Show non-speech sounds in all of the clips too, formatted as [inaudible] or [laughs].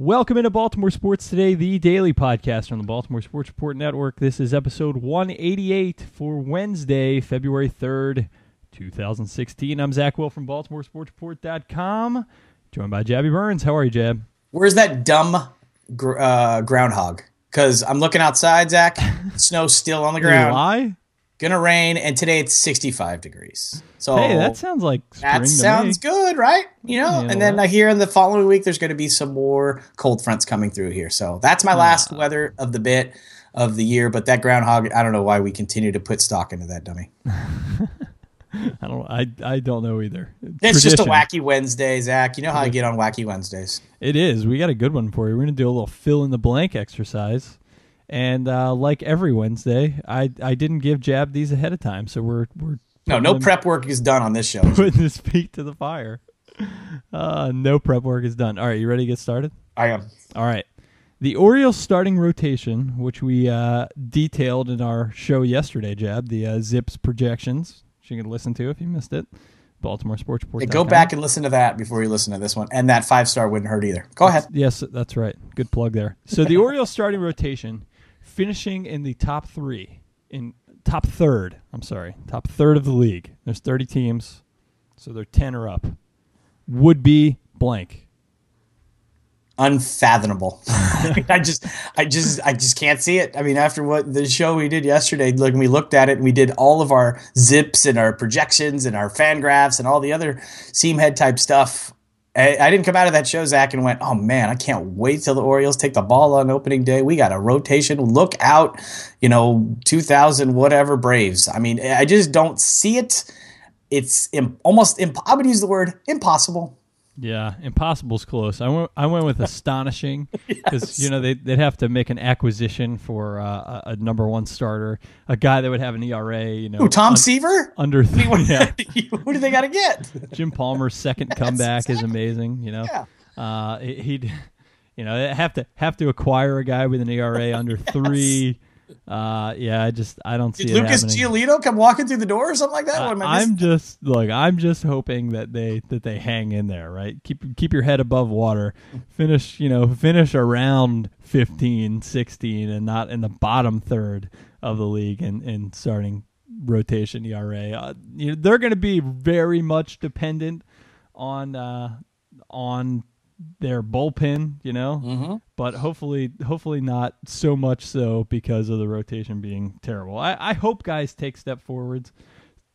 Welcome into Baltimore Sports Today, the daily podcast on the Baltimore Sports Report Network. This is episode 188 for Wednesday, February 3rd, 2016. I'm Zach Wilt from BaltimoreSportsReport.com, joined by Jabby Burns. How are you, Jab? Where's that dumb gr- uh, groundhog? Because I'm looking outside, Zach. [laughs] Snow's still on the ground. Why? Gonna rain, and today it's 65 degrees. So Hey, that sounds like spring that sounds me. good, right? You know, Yeah, and then. I hear in the following week there's going to be some more cold fronts coming through here. So that's my last ah. weather of the bit of the year. But that groundhog, I don't know why we continue to put stock into that dummy. [laughs] I don't. I I don't know either. It's just a wacky Wednesday, Zach. You know how I get on wacky Wednesdays. It is. We got a good one for you. We're to do a little fill in the blank exercise. And uh, like every Wednesday, I I didn't give Jab these ahead of time, so we're we're No, no prep work is done on this show. [laughs] putting his feet to the fire. Uh, no prep work is done. All right, you ready to get started? I am. All right. The Orioles starting rotation, which we uh, detailed in our show yesterday, Jab, the uh, Zips projections, which you can listen to if you missed it. Baltimore Sports Report. Go back and listen to that before you listen to this one. And that five star wouldn't hurt either. Go ahead. Yes, that's right. Good plug there. So the Orioles starting rotation, finishing in the top three, in top third. I'm sorry, top third of the league. There's 30 teams, so they're 10 or up. Would be blank. Unfathomable. [laughs] [laughs] I just, I just, I just can't see it. I mean, after what the show we did yesterday, look, we looked at it and we did all of our zips and our projections and our fan graphs and all the other seam head type stuff. I, I didn't come out of that show, Zach, and went, "Oh man, I can't wait till the Orioles take the ball on opening day. We got a rotation. Look out, you know, two thousand whatever Braves. I mean, I just don't see it. It's Im- almost. Imp- I would use the word impossible. Yeah, impossible's close. I went. I went with astonishing [laughs] because you know they they'd have to make an acquisition for uh, a, a number one starter, a guy that would have an ERA. You know, Who, Tom un- Seaver? under th- [laughs] yeah. [laughs] Who do they got to get? Jim Palmer's second comeback is amazing. You know, Yeah. uh, he- he'd, you know, have to have to acquire a guy with an ERA under three. Uh, yeah, I just I don't see Did Lucas happening. Giolito come walking through the door or something like that? I I'm just like I'm just hoping that they that they hang in there, right? Keep keep your head above water. Finish, you know, finish around 15, 16 and not in the bottom third of the league in in starting rotation ERA. Uh, you know, they're going to be very much dependent on uh on their bullpen, you know, Mm-hmm. but hopefully, hopefully not so much so because of the rotation being terrible. I, I hope guys take step forwards,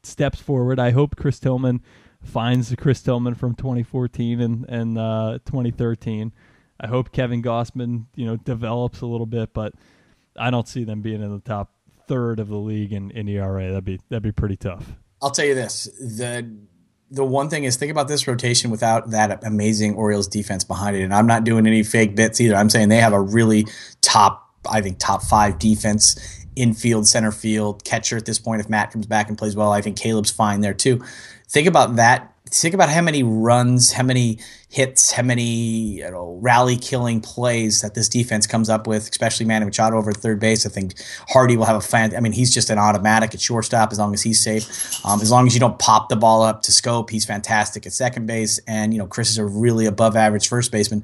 steps forward. I hope Chris Tillman finds the Chris Tillman from 2014 and and uh, 2013. I hope Kevin Gausman, you know, develops a little bit, but I don't see them being in the top third of the league in, in ERA. That'd be that'd be pretty tough. I'll tell you this: the the one thing is think about this rotation without that amazing Orioles defense behind it. And I'm not doing any fake bits either. I'm saying they have a really top, I think, top five defense, infield, center field, catcher at this point. If Matt comes back and plays well, I think Caleb's fine there too. Think about that. Think about how many runs, how many hits, how many you know, rally killing plays that this defense comes up with, especially Manny Machado over at third base. I think Hardy will have a fan. I mean, he's just an automatic at shortstop as long as he's safe. Um, as long as you don't pop the ball up to Schoop, he's fantastic at second base. And, you know, Chris is a really above average first baseman.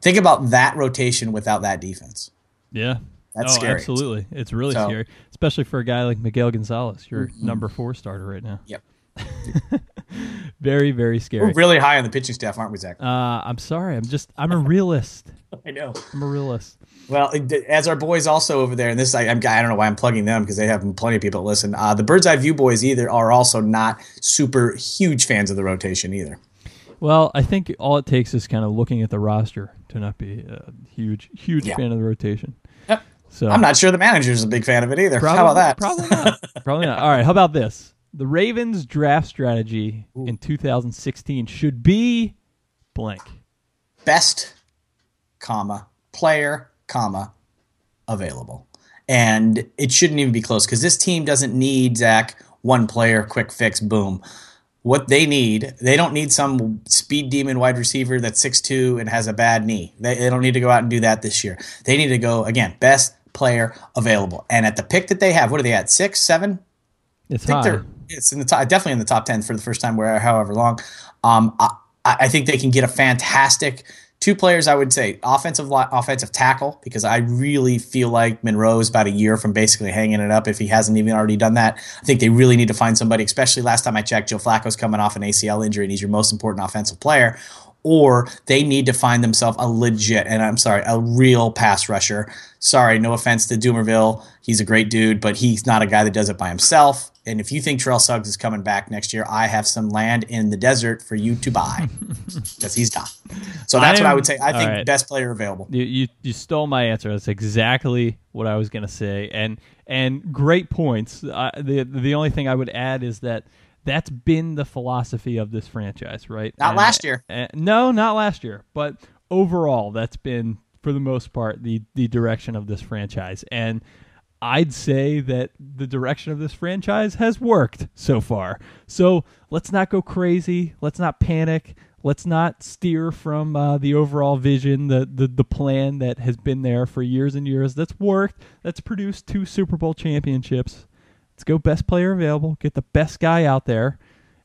Think about that rotation without that defense. Yeah. That's oh, scary. absolutely. It's really So- scary, especially for a guy like Miguel Gonzalez, your number four starter right now. Yep. [laughs] Very, very scary. We're really high on the pitching staff, aren't we, Zach? Uh, I'm sorry. I'm just. I'm a realist. [laughs] I know. I'm a realist. Well, as our boys also over there, and this I, I'm, I don't know why I'm plugging them because they have plenty of people that listen. Uh, the Bird's Eye View boys either are also not super huge fans of the rotation either. Well, I think all it takes is kind of looking at the roster to not be a huge, huge Yeah. fan of the rotation. Yep. So I'm not sure the manager's a big fan of it either. Probably, How about that? Probably not. [laughs] probably not. All right. How about this? The Ravens draft strategy in 2016 should be blank. best, comma, player, comma, available. And it shouldn't even be close because this team doesn't need Zach one player, quick fix, boom. What they need, they don't need some speed demon wide receiver that's 6'2 and has a bad knee. They, they don't need to go out and do that this year. They need to go, again, best player available. And at the pick that they have, what are they at? Six, seven? It's I think high. they're it's in the top, definitely in the top ten for the first time, where however long. Um, I, I think they can get a fantastic Two players I would say offensive offensive tackle because I really feel like Monroe is about a year from basically hanging it up if he hasn't even already done that. I think they really need to find somebody, especially last time I checked, Joe Flacco's coming off an ACL injury and he's your most important offensive player or they need to find themselves a legit, and I'm sorry, a real pass rusher. Sorry, no offense to Dumervil. He's a great dude, but he's not a guy that does it by himself. And if you think Terrell Suggs is coming back next year, I have some land in the desert for you to buy [laughs] because he's done. So that's I what I would say. I think right. best player available. You, you you stole my answer. That's exactly what I was going to say, and and great points. I, the the only thing I would add is that that's been the philosophy of this franchise, right? Not And- last year. and- no, not last year, but overall, that's been for the most part the the direction of this franchise, and. I'd say that the direction of this franchise has worked so far. So let's not go crazy. Let's not panic. Let's not steer from uh, the overall vision, the, the the plan that has been there for years and years. That's worked. That's produced two Super Bowl championships. Let's go best player available. Get the best guy out there,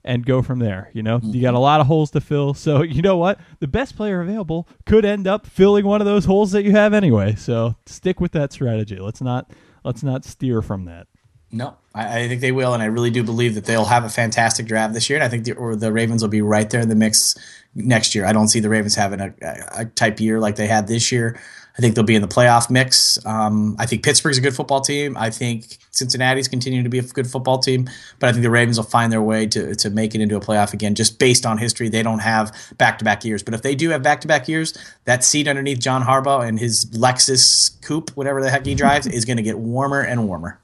and go from there. You know, you got a lot of holes to fill. So [laughs] you know what? The best player available could end up filling one of those holes that you have anyway. So stick with that strategy. Let's not let's not steer from that. No, I, I think they will, and I really do believe that they'll have a fantastic draft this year. And I think the, or the Ravens will be right there in the mix next year. I don't see the Ravens having a, a, a type year like they had this year. I think they'll be in the playoff mix. Um, I think Pittsburgh's a good football team. I think Cincinnati's continuing to be a good football team, but I think the Ravens will find their way to to make it into a playoff again, just based on history. They don't have back to back years, but if they do have back to back years, that seat underneath John Harbaugh and his Lexus coupe, whatever the heck he drives, is going to get warmer and warmer.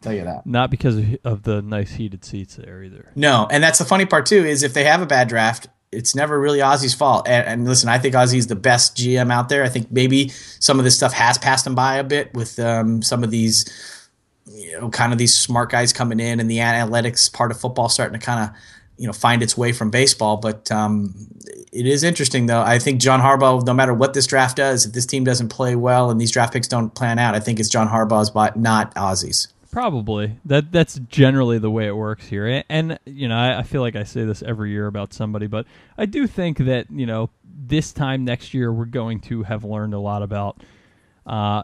Tell you that. Not because of, of the nice heated seats there either. No, and that's the funny part too is if they have a bad draft, it's never really Ozzie's fault. And, and listen, I think Ozzie's the best GM out there. I think maybe some of this stuff has passed him by a bit with um, some of these, you know, kind of these smart guys coming in and the analytics part of football starting to kind of, you know, find its way from baseball. But um, it is interesting though. I think John Harbaugh, no matter what this draft does, if this team doesn't play well and these draft picks don't plan out, I think it's John Harbaugh's, but not Ozzie's. Probably that that's generally the way it works here, and, you know I, I feel like I say this every year about somebody, but I do think that you know this time next year we're going to have learned a lot about uh,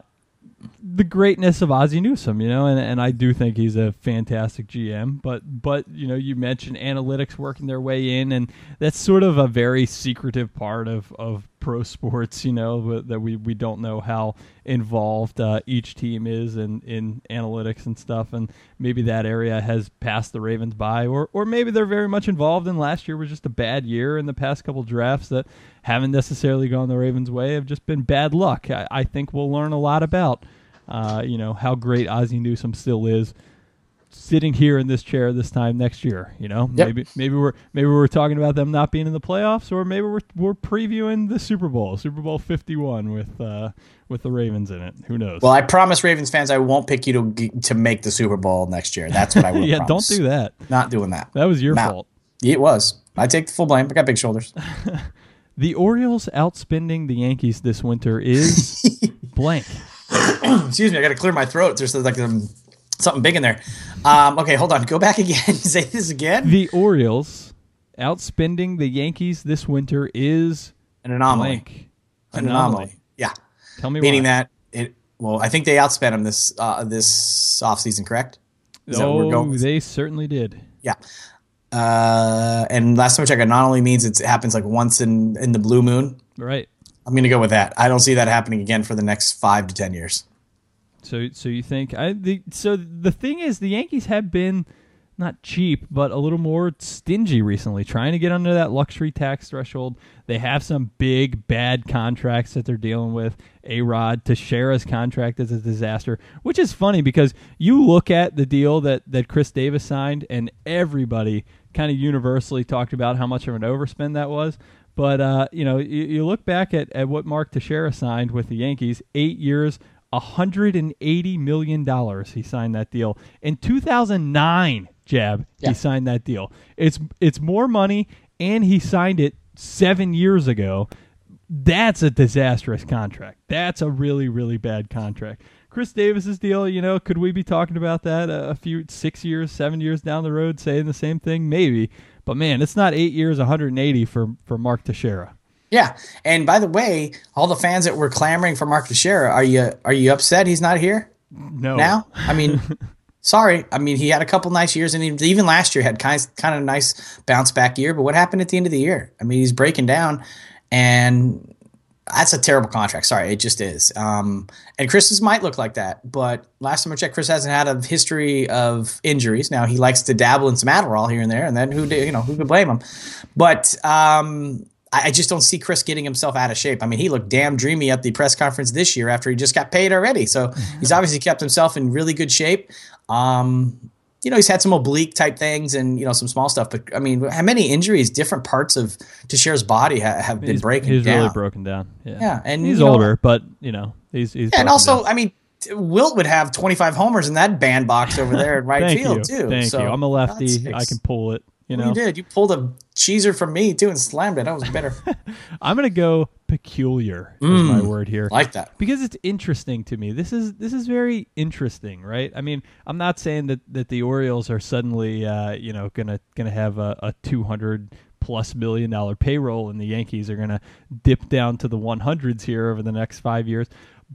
the greatness of Ozzie Newsome, you know, and, and I do think he's a fantastic GM. But but you know, you mentioned analytics working their way in, and that's sort of a very secretive part of, of pro sports, you know, that we, we don't know how involved uh, each team is in, in analytics and stuff, and maybe that area has passed the Ravens by, or or maybe they're very much involved. And last year was just a bad year, and the past couple drafts that haven't necessarily gone the Ravens' way have just been bad luck. I, I think we'll learn a lot about uh, you know how great Ozzie Newsome still is sitting here in this chair this time next year. You know, Yep. maybe maybe we're maybe we're talking about them not being in the playoffs, or maybe we're we're previewing the Super Bowl, Super Bowl Fifty One with uh, with the Ravens in it. Who knows? Well, I promise Ravens fans I won't pick you to to make the Super Bowl next year. That's what I will [laughs] yeah, promise. don't do that. Not doing that. That was your No. fault. It was. I take the full blame. I got big shoulders. [laughs] The Orioles outspending the Yankees this winter is [laughs] blank. Excuse me. I got to clear my throat. There's like um, something big in there. Um, okay, hold on. Go back [laughs] again. Say this again. The Orioles outspending the Yankees this winter is An anomaly. blank. An anomaly. Yeah. Tell me Meaning why. that it. Well, I think they outspent them this uh, this offseason, correct? Is oh, going they certainly did. Yeah. Uh, and last time I checked, it not only means it's, it happens like once in in the blue moon. Right. I'm going to go with that. I don't see that happening again for the next five to ten years. So, so you think I the so the thing is the Yankees have been not cheap, but a little more stingy recently, trying to get under that luxury tax threshold. They have some big bad contracts that they're dealing with. A Rod Teixeira's contract is a disaster, which is funny because you look at the deal that that Chris Davis signed, and everybody kind of universally talked about how much of an overspend that was. But uh, you know, you, you look back at, at what Mark Teixeira signed with the Yankees, eight years, $180 million he signed that deal. In 2009, Jab, Yeah. he signed that deal. It's it's more money and he signed it 7 years ago. That's a disastrous contract. That's a really really bad contract. Chris Davis's deal, you know, could we be talking about that a, a few 6 years, 7 years down the road saying the same thing? Maybe. But man, it's not 8 years 180 for for Mark Teixeira. Yeah, and by the way, all the fans that were clamoring for Mark Teixeira, are you are you upset he's not here No. now? I mean, [laughs] sorry. I mean, he had a couple nice years, and even last year had kind kind of nice bounce back year. But what happened at the end of the year? I mean, he's breaking down, and that's a terrible contract. Sorry, it just is. Um, and Chris's might look like that, but last time I checked, Chris hasn't had a history of injuries. Now he likes to dabble in some Adderall here and there, and then who do- you know who could blame him? But um, I just don't see Chris getting himself out of shape. I mean, he looked damn dreamy at the press conference this year after he just got paid already. So he's obviously kept himself in really good shape. Um, you know, he's had some oblique type things and you know some small stuff. But I mean, how many injuries, different parts of Teixeira's body ha- have been he's, breaking he's down. really broken down. Yeah, Yeah, and, he's you know- older, but you know he's he's Yeah, and also, down. I mean, Wilt would have 25 homers in that bandbox over there in [laughs] right field you, too. thank So, you. I'm a lefty. I can pull it. You Well, know, you did. You pulled a cheeser from me too and slammed it. That was better. [laughs] I'm gonna go peculiar is my Mm. word here. like that. because it's interesting to me. This is this is very interesting, right? I mean, I'm not saying that, that the Orioles are suddenly, uh, you know, gonna gonna have a, a 200 plus million dollar payroll, and the Yankees are gonna dip down to the 100s here over the next five years.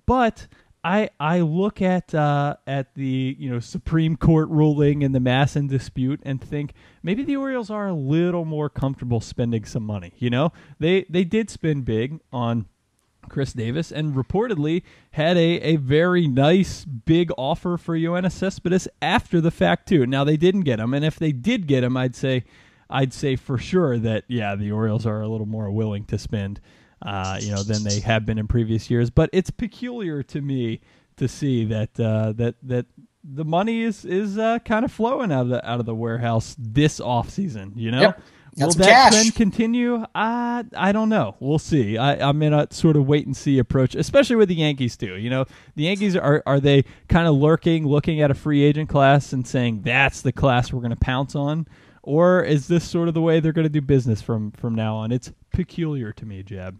But I I look at uh, at the you know Supreme Court ruling and the MASN dispute and think maybe the Orioles are a little more comfortable spending some money. You know, they they did spend big on Chris Davis and reportedly had a, a very nice big offer for Yoenis Cespedes after the fact too. Now they didn't get him, and if they did get him, I'd say I'd say for sure that yeah, the Orioles are a little more willing to spend uh, you know than they have been in previous years. But it's peculiar to me to see that uh, that that the money is is uh, kind of flowing out of the out of the warehouse this off season. You know. Yep. Will that cash. trend continue? Uh, I don't know. We'll see. I, I'm in a sort of wait and see approach, especially with the Yankees too. You know, the Yankees are are they kind of lurking, looking at a free agent class and saying that's the class we're going to pounce on, or is this sort of the way they're going to do business from from now on? It's peculiar to me, Jab.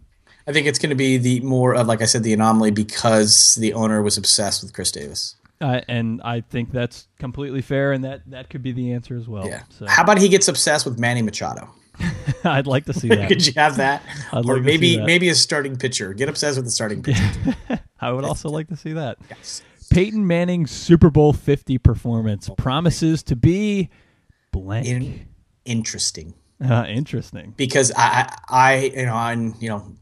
I think it's going to be the more of, like I said, the anomaly because the owner was obsessed with Chris Davis. Uh, and I think that's completely fair, and that that could be the answer as well. Yeah. So How about he gets obsessed with Manny Machado? [laughs] I'd like to see [laughs] that. Could you have that? [laughs] I'd or like to maybe see that. maybe a starting pitcher. Get obsessed with the starting pitcher. I would also like to see that. Peyton Manning's Super Bowl 50 performance promises to be blank. In, interesting. Uh, interesting. because I, I, I you know, on you know,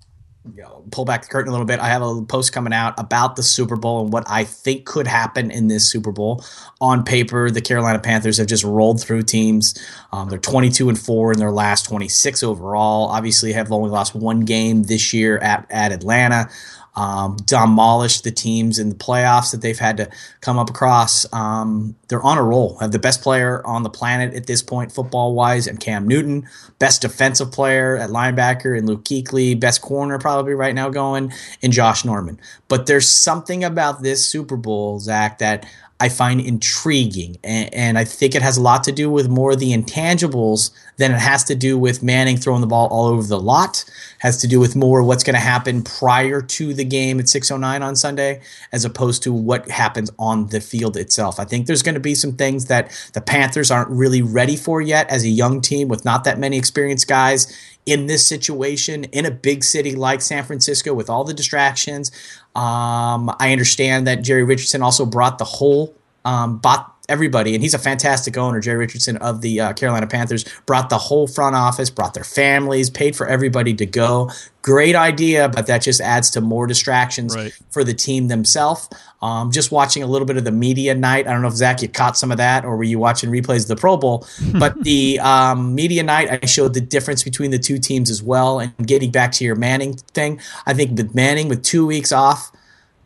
you know, pull back the curtain a little bit. I have a post coming out about the Super Bowl and what I think could happen in this Super Bowl. On paper, the Carolina Panthers have just rolled through teams. Um, they're 22 and four in their last 26 overall. Obviously, have only lost one game this year at at Atlanta. Um, demolished the teams in the playoffs that they've had to come up across. Um, they're on a roll. Have the best player on the planet at this point, football wise, and Cam Newton. Best defensive player at linebacker and Luke Kuechly. Best corner probably right now going and Josh Norman. But there's something about this Super Bowl, Zach, that I find intriguing. And, and I think it has a lot to do with more of the intangibles than it has to do with Manning throwing the ball all over the lot. Has to do with more what's going to happen prior to the game at 6:09 on Sunday, as opposed to what happens on the field itself. I think there's going to be some things that the Panthers aren't really ready for yet as a young team with not that many experienced guys in this situation in a big city like San Francisco with all the distractions. Um, I understand that Jerry Richardson also brought the whole, um, bought everybody, and he's a fantastic owner, Jerry Richardson of the uh, Carolina Panthers, brought the whole front office, brought their families, paid for everybody to go. Great idea, but that just adds to more distractions Right. for the team themselves. Um, just watching a little bit of the media night. I don't know if Zach, you caught some of that, or were you watching replays of the Pro Bowl? [laughs] but the um, media night, I showed the difference between the two teams as well. And getting back to your Manning thing, I think with Manning with two weeks off,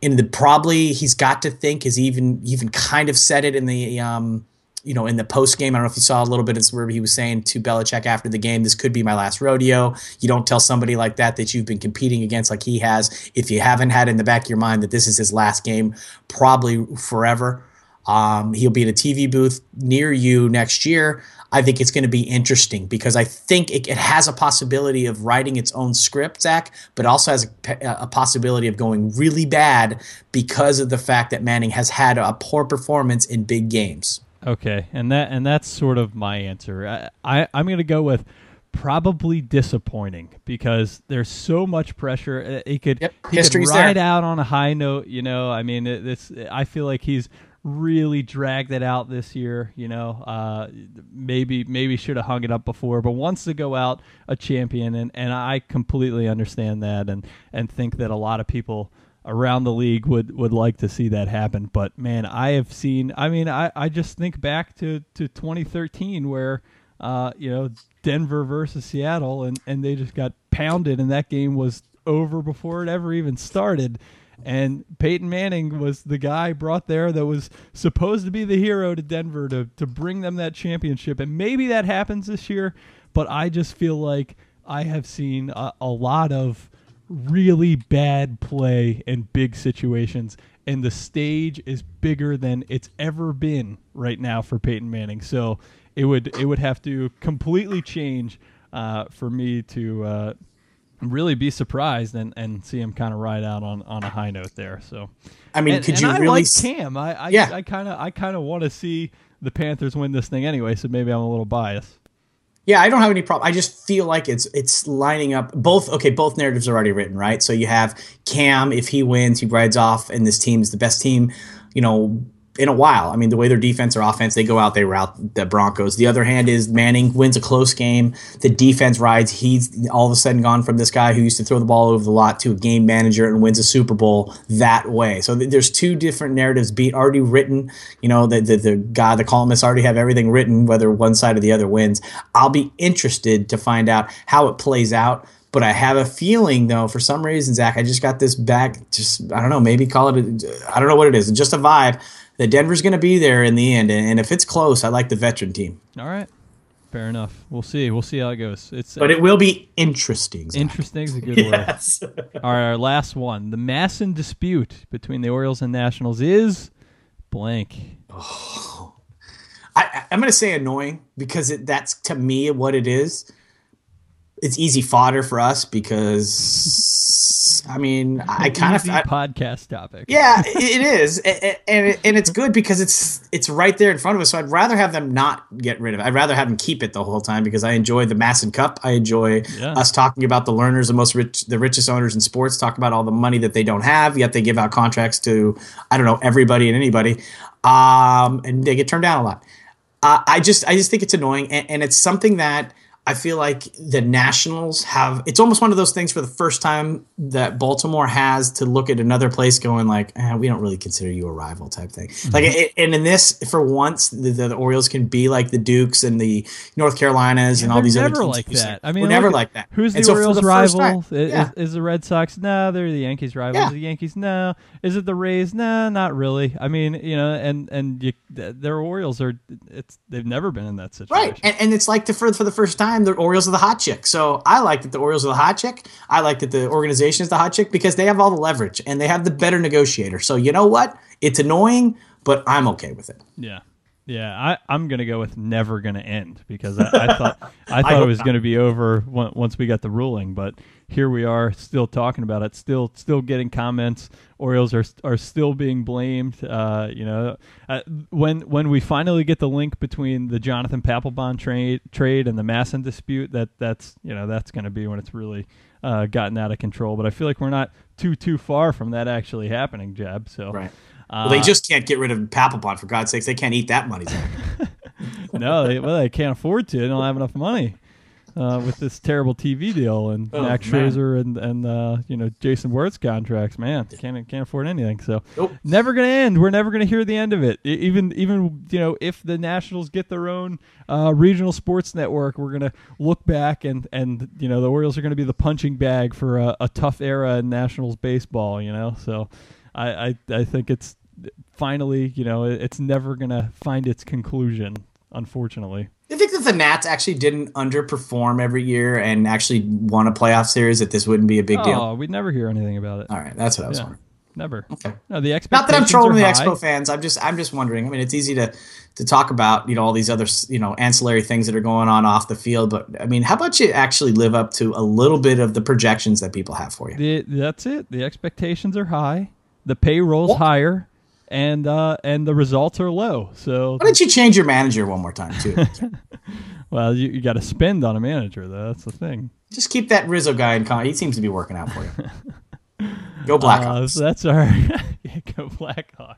in the probably he's got to think has even even kind of said it in the um, you know in the post game. I don't know if you saw a little bit of where he was saying to Belichick after the game, "This could be my last rodeo." You don't tell somebody like that that you've been competing against like he has if you haven't had in the back of your mind that this is his last game, probably forever. Um, he'll be in a TV booth near you next year. I think it's going to be interesting because I think it, it has a possibility of writing its own script, Zach, but also has a, a possibility of going really bad because of the fact that Manning has had a poor performance in big games. Okay, and that and that's sort of my answer. I, I I'm going to go with probably disappointing because there's so much pressure. Uh, he could Yep, he could ride there. out on a high note. You know, I mean, it, this I feel like he's really dragged it out this year. You know, uh, maybe maybe should have hung it up before, but wants to go out a champion, and, and I completely understand that, and and think that a lot of people around the league would would like to see that happen. But man, I have seen. I mean, I I just think back to to 2013 where. Uh, you know, Denver versus Seattle, and, and they just got pounded, and that game was over before it ever even started. And Peyton Manning was the guy brought there that was supposed to be the hero to Denver to, to bring them that championship. And maybe that happens this year, but I just feel like I have seen a, a lot of really bad play in big situations. And the stage is bigger than it's ever been right now for Peyton Manning. So it would it would have to completely change uh, for me to uh, really be surprised and, and see him kind of ride out on, on a high note there. So, I mean, and, could and you I really? like Cam? I I Yeah. I kind of I kind of want to see the Panthers win this thing anyway. So maybe I'm a little biased. Yeah, I don't have any problem. I just feel like it's it's lining up both. Okay, both narratives are already written, right? So you have Cam if he wins, he rides off, and this team is the best team, you know, in a while. I mean, the way their defense or offense, they go out, they rout the Broncos. The other hand is Manning wins a close game. The defense rides. He's all of a sudden gone from this guy who used to throw the ball over the lot to a game manager and wins a Super Bowl that way. So th- there's two different narratives beat already written. You know, the, the the guy, the columnists already have everything written, whether one side or the other wins. I'll be interested to find out how it plays out. But I have a feeling, though, for some reason, Zach, I just got this back. Just I don't know, maybe call it. A, I don't know what it is. Just a vibe that Denver's going to be there in the end. And, if it's close, I like the veteran team. All right, fair enough. We'll see. We'll see how it goes. It's But uh, it will be interesting. Zach. interesting. Is a good [laughs] word. All right, our last one. The MASN dispute between the Orioles and Nationals is blank. Oh. I, I'm going to say annoying because it, that's to me what it is. It's easy fodder for us because I mean I kind of podcast topic. yeah it is A- a- and and it's good because it's it's right there in front of us. So I'd rather have them not get rid of it. I'd rather have them keep it the whole time because I enjoy the mass and Cup. I enjoy Yeah. us talking about the Lerners, the most rich, the richest owners in sports. Talk about all the money that they don't have, yet they give out contracts to I don't know everybody and anybody, um, and they get turned down a lot. Uh, I just I just think it's annoying, and, and it's something that I feel like the Nationals have. It's almost one of those things for the first time that Baltimore has to look at another place, going like, eh, we don't really consider you a rival type thing. Like, it, and in this, for once, the, the Orioles can be like the Dukes and the North Carolinas and all these other teams. like that. I mean, we're never like that. Who's the so Orioles' the rival? time- Is, yeah. is the Red Sox? No, they're the Yankees' rival. Yeah. Is the Yankees? No. Is it the Rays? No, not really. I mean, you know, and and you, their Orioles are. It's they've never been in that situation. Right, and, and it's like the for, for the first time the Orioles are the hot chick. So I like that the Orioles are the hot chick. I like that the organization is the hot chick because they have all the leverage and they have the better negotiator. So you know what? It's annoying, but I'm okay with it. Yeah. Yeah, I, I'm gonna go with never gonna end because I, I thought [laughs] I thought it was not. gonna be over once we got the ruling, but here we are still talking about it, still still getting comments. Orioles are are still being blamed. Uh, you know, uh, when when we finally get the link between the Jonathan Papelbon trade trade and the MASN dispute, that that's you know that's gonna be when it's really uh, gotten out of control. But I feel like we're not too too far from that actually happening, Jeb. So Right. Uh, Well, they just can't get rid of Papelbon for God's sakes. They can't eat that money. [laughs] No, they, well, they can't afford to. They don't have enough money uh, with this terrible TV deal and Oh, Max. Scherzer and and uh, you know Jayson Werth's contracts. Man, can't can't afford anything. So Nope. never gonna end. We're never gonna hear the end of it. Even even you know if the Nationals get their own uh, regional sports network, we're gonna look back and and you know the Orioles are gonna be the punching bag for a, a tough era in Nationals baseball. You know, so I I, I think it's finally you know it's never gonna find its conclusion. Unfortunately. I think that the Nats actually didn't underperform every year and actually won a playoff series. That this wouldn't be a big deal. Oh, we'd never hear anything about it. All right, that's what I was Yeah. wondering. Never. Okay. No, the Not that I'm trolling the. Expo fans. I'm just I'm just wondering. I mean, it's easy to to talk about you know all these other you know ancillary things that are going on off the field, but I mean, how about you actually live up to a little bit of the projections that people have for you? The, that's it. The expectations are high. The payroll's What? higher, and uh, and the results are low. So Why don't you change your manager one more time too? [laughs] Well, you, you got to spend on a manager, though. That's the thing. Just keep that Rizzo guy in con. He seems to be working out for you. Go Blackhawks. Uh, so that's our [laughs] yeah, go Blackhawks.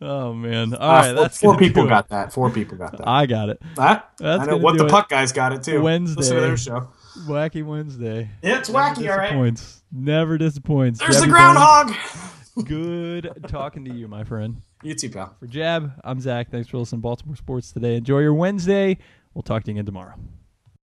Oh man! All Uh, right, four, that's four people got that. Four people got that. I got it. Huh? that's I know what the it. puck guys got it too. Wednesday. Listen to their show. Wacky Wednesday. It's Never wacky, all right. Never disappoints. There's the groundhog. Burns, Good talking to you, my friend. You too, pal. For Jab, I'm Zach. Thanks for listening to Baltimore Sports today. Enjoy your Wednesday. We'll talk to you again tomorrow.